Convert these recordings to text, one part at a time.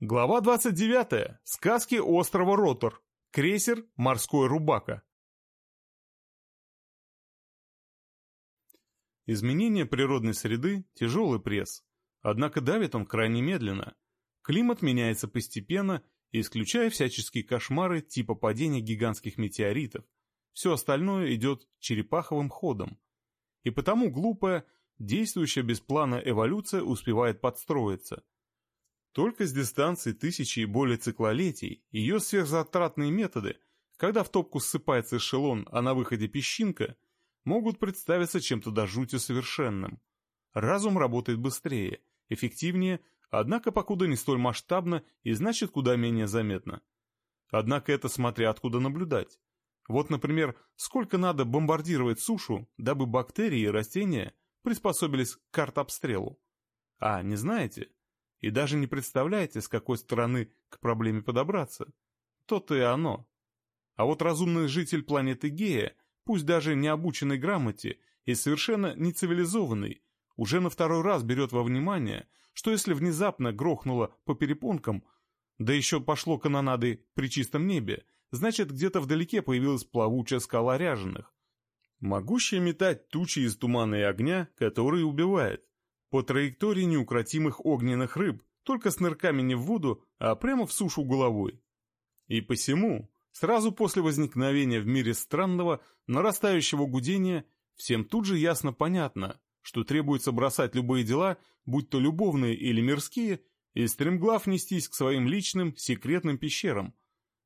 Глава 29. Сказки острова Ротор. Крейсер «Морской рубака». Изменение природной среды – тяжелый пресс. Однако давит он крайне медленно. Климат меняется постепенно, исключая всяческие кошмары типа падения гигантских метеоритов. Все остальное идет черепаховым ходом. И потому глупая, действующая без плана эволюция успевает подстроиться – только с дистанции тысячи и более циклолетий ее сверхзатратные методы, когда в топку ссыпается эшелон, а на выходе песчинка, могут представиться чем-то до жути совершенным. Разум работает быстрее, эффективнее, однако покуда не столь масштабно и значит куда менее заметно. Однако это смотря откуда наблюдать. Вот, например, сколько надо бомбардировать сушу, дабы бактерии и растения приспособились к артобстрелу. А, не знаете? И даже не представляете, с какой стороны к проблеме подобраться. То-то и оно. А вот разумный житель планеты Гея, пусть даже не обученный грамоте и совершенно не цивилизованный, уже на второй раз берет во внимание, что если внезапно грохнуло по перепонкам, да еще пошло канонады при чистом небе, значит где-то вдалеке появилась плавучая скала ряженых, могущая метать тучи из тумана и огня, которые убивает по траектории неукротимых огненных рыб, только с нырками не в воду, а прямо в сушу головой. И посему, сразу после возникновения в мире странного, нарастающего гудения, всем тут же ясно понятно, что требуется бросать любые дела, будь то любовные или мирские, и стремглав нестись к своим личным, секретным пещерам.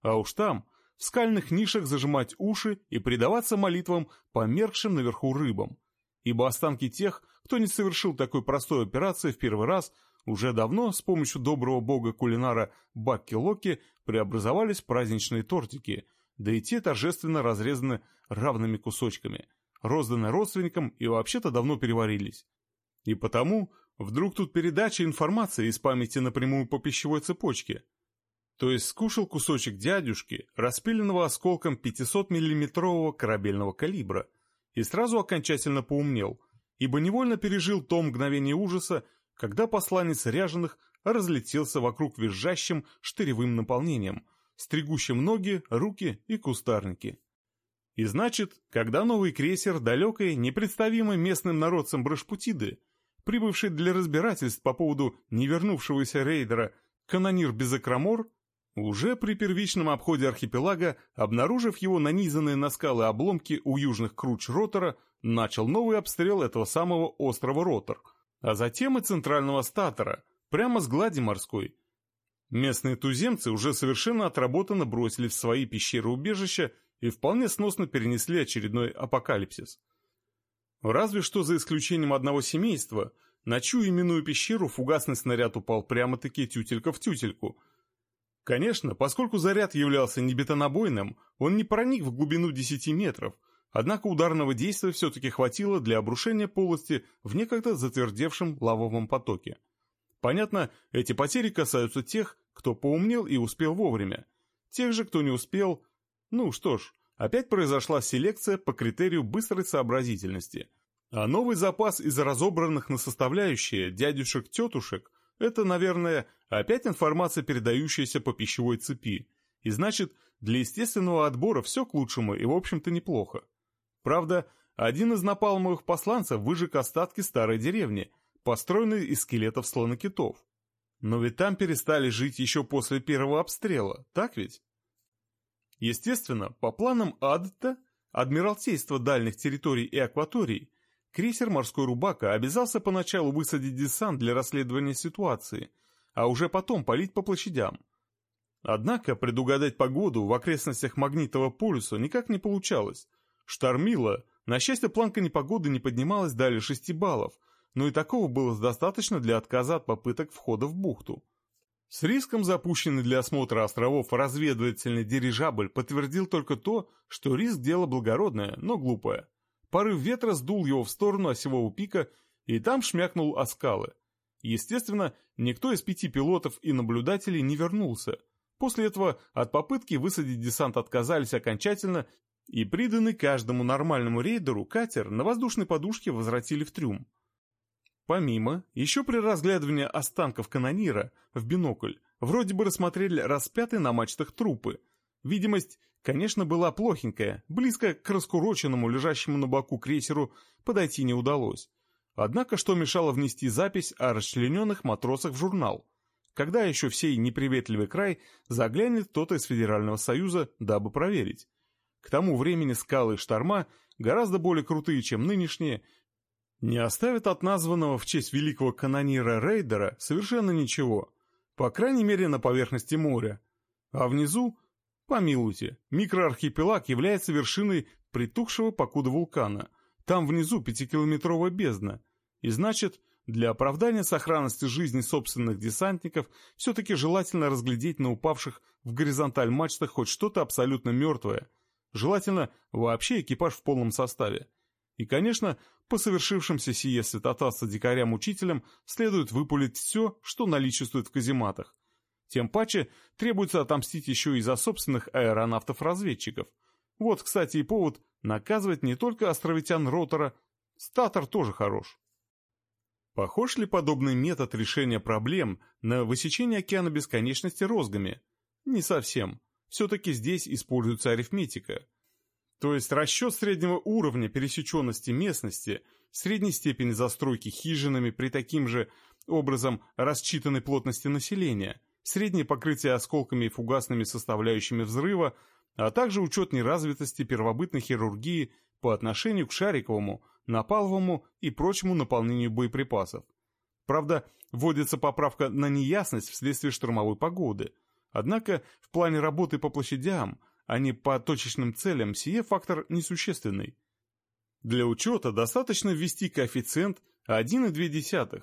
А уж там, в скальных нишах зажимать уши и предаваться молитвам померкшим наверху рыбам, ибо останки тех, кто не совершил такой простой операции в первый раз, уже давно с помощью доброго бога-кулинара Бакки-Локи преобразовались в праздничные тортики, да и те торжественно разрезаны равными кусочками, розданы родственникам и вообще-то давно переварились. И потому вдруг тут передача информации из памяти напрямую по пищевой цепочке. То есть скушал кусочек дядюшки, распиленного осколком 500-миллиметрового корабельного калибра – и сразу окончательно поумнел, ибо невольно пережил то мгновение ужаса, когда посланец ряженых разлетелся вокруг визжащим штыревым наполнением, стригущим ноги, руки и кустарники. И значит, когда новый крейсер далекой, непредставимой местным народцам Брашпутиды, прибывший для разбирательств по поводу невернувшегося рейдера канонир Безакромор, уже при первичном обходе архипелага, обнаружив его нанизанные на скалы обломки у южных круч ротора, начал новый обстрел этого самого острова Ротор, а затем и центрального статора, прямо с глади морской. Местные туземцы уже совершенно отработанно бросили в свои пещеры-убежища и вполне сносно перенесли очередной апокалипсис. Разве что за исключением одного семейства, на чью именную пещеру фугасный снаряд упал прямо-таки тютелька в тютельку – Конечно, поскольку заряд являлся не бетонобойным, он не проник в глубину 10 метров, однако ударного действия все-таки хватило для обрушения полости в некогда затвердевшем лавовом потоке. Понятно, эти потери касаются тех, кто поумнел и успел вовремя. Тех же, кто не успел... Ну что ж, опять произошла селекция по критерию быстрой сообразительности. А новый запас из разобранных на составляющие дядюшек-тетушек – это, наверное, опять информация, передающаяся по пищевой цепи. И значит, для естественного отбора все к лучшему и, в общем-то, неплохо. Правда, один из напалмовых посланцев выжег остатки старой деревни, построенной из скелетов слонокитов. Но ведь там перестали жить еще после первого обстрела, так ведь? Естественно, по планам АДТа, Адмиралтейства дальних территорий и акваторий, Крейсер «Морской Рубака» обязался поначалу высадить десант для расследования ситуации, а уже потом палить по площадям. Однако предугадать погоду в окрестностях магнитного полюса никак не получалось. Штормило, на счастье планка непогоды не поднималась далее 6 баллов, но и такого было достаточно для отказа от попыток входа в бухту. С риском запущенный для осмотра островов разведывательный дирижабль подтвердил только то, что риск дело благородное, но глупое. Порыв ветра сдул его в сторону осевого пика, и там шмякнул о скалы. Естественно, никто из пяти пилотов и наблюдателей не вернулся. После этого от попытки высадить десант отказались окончательно, и приданный каждому нормальному рейдеру катер на воздушной подушке возвратили в трюм. Помимо, еще при разглядывании останков канонира в бинокль Вроде бы рассмотрели распятые на мачтах трупы. Видимость, конечно, была плохенькая, близко к раскуроченному, лежащему на боку крейсеру подойти не удалось. Однако что мешало внести запись о расчлененных матросах в журнал? Когда еще в сей неприветливый край заглянет кто-то из Федерального Союза, дабы проверить? К тому времени скалы и шторма, гораздо более крутые, чем нынешние, не оставят от названного в честь великого канонира Рейдера совершенно ничего, по крайней мере на поверхности моря. А внизу, помилуйте, микроархипелаг является вершиной притухшего покуда вулкана. Там внизу пятикилометровая бездна. И значит, для оправдания сохранности жизни собственных десантников все-таки желательно разглядеть на упавших в горизонталь мачтах хоть что-то абсолютно мертвое – Желательно вообще экипаж в полном составе. И, конечно, по совершившимся сие святотатство дикарям-учителям следует выпулить все, что наличествует в казематах. Тем паче требуется отомстить еще и за собственных аэронавтов-разведчиков. Вот, кстати, и повод наказывать не только островитян Ротора, статор тоже хорош. Похож ли подобный метод решения проблем на высечение океана бесконечности розгами? Не совсем все-таки здесь используется арифметика. То есть расчет среднего уровня пересеченности местности, средней степени застройки хижинами при таким же образом рассчитанной плотности населения, среднее покрытие осколками и фугасными составляющими взрыва, а также учет неразвитости первобытной хирургии по отношению к шариковому, напаловому и прочему наполнению боеприпасов. Правда, вводится поправка на неясность вследствие штормовой погоды – Однако в плане работы по площадям, а не по точечным целям, сие фактор несущественный. Для учета достаточно ввести коэффициент 1,2.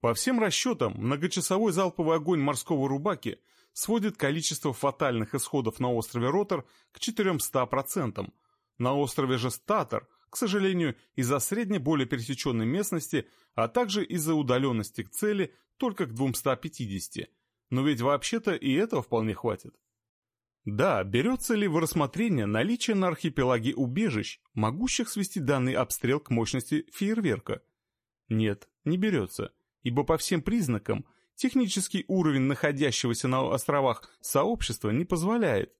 По всем расчетам, многочасовой залповый огонь морского рубаки сводит количество фатальных исходов на острове Ротор к 400%. На острове же Статор, к сожалению, из-за средней более пересеченной местности, а также из-за удаленности к цели только к 250%. Но ведь вообще-то и этого вполне хватит. Да, берется ли в рассмотрение наличие на архипелаге убежищ, могущих свести данный обстрел к мощности фейерверка? Нет, не берется, ибо по всем признакам технический уровень находящегося на островах сообщества не позволяет.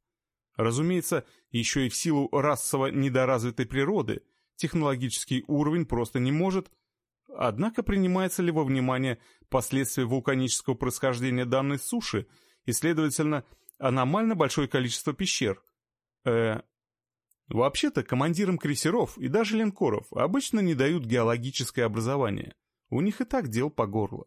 Разумеется, еще и в силу расово недоразвитой природы технологический уровень просто не может Однако принимается ли во внимание последствия вулканического происхождения данной суши и, следовательно, аномально большое количество пещер? Э, Вообще-то командирам крейсеров и даже линкоров обычно не дают геологическое образование. У них и так дел по горло.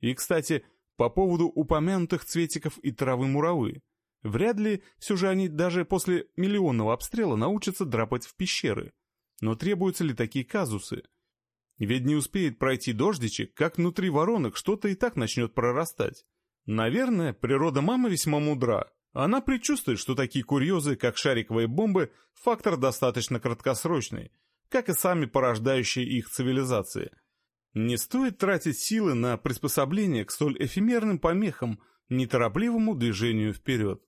И, кстати, по поводу упомянутых цветиков и травы муравы. Вряд ли все же они даже после миллионного обстрела научатся драпать в пещеры. Но требуются ли такие казусы? Ведь не успеет пройти дождичек, как внутри воронок что-то и так начнет прорастать. Наверное, природа мамы весьма мудра. Она предчувствует, что такие курьезы, как шариковые бомбы, фактор достаточно краткосрочный, как и сами порождающие их цивилизации. Не стоит тратить силы на приспособление к столь эфемерным помехам, неторопливому движению вперед.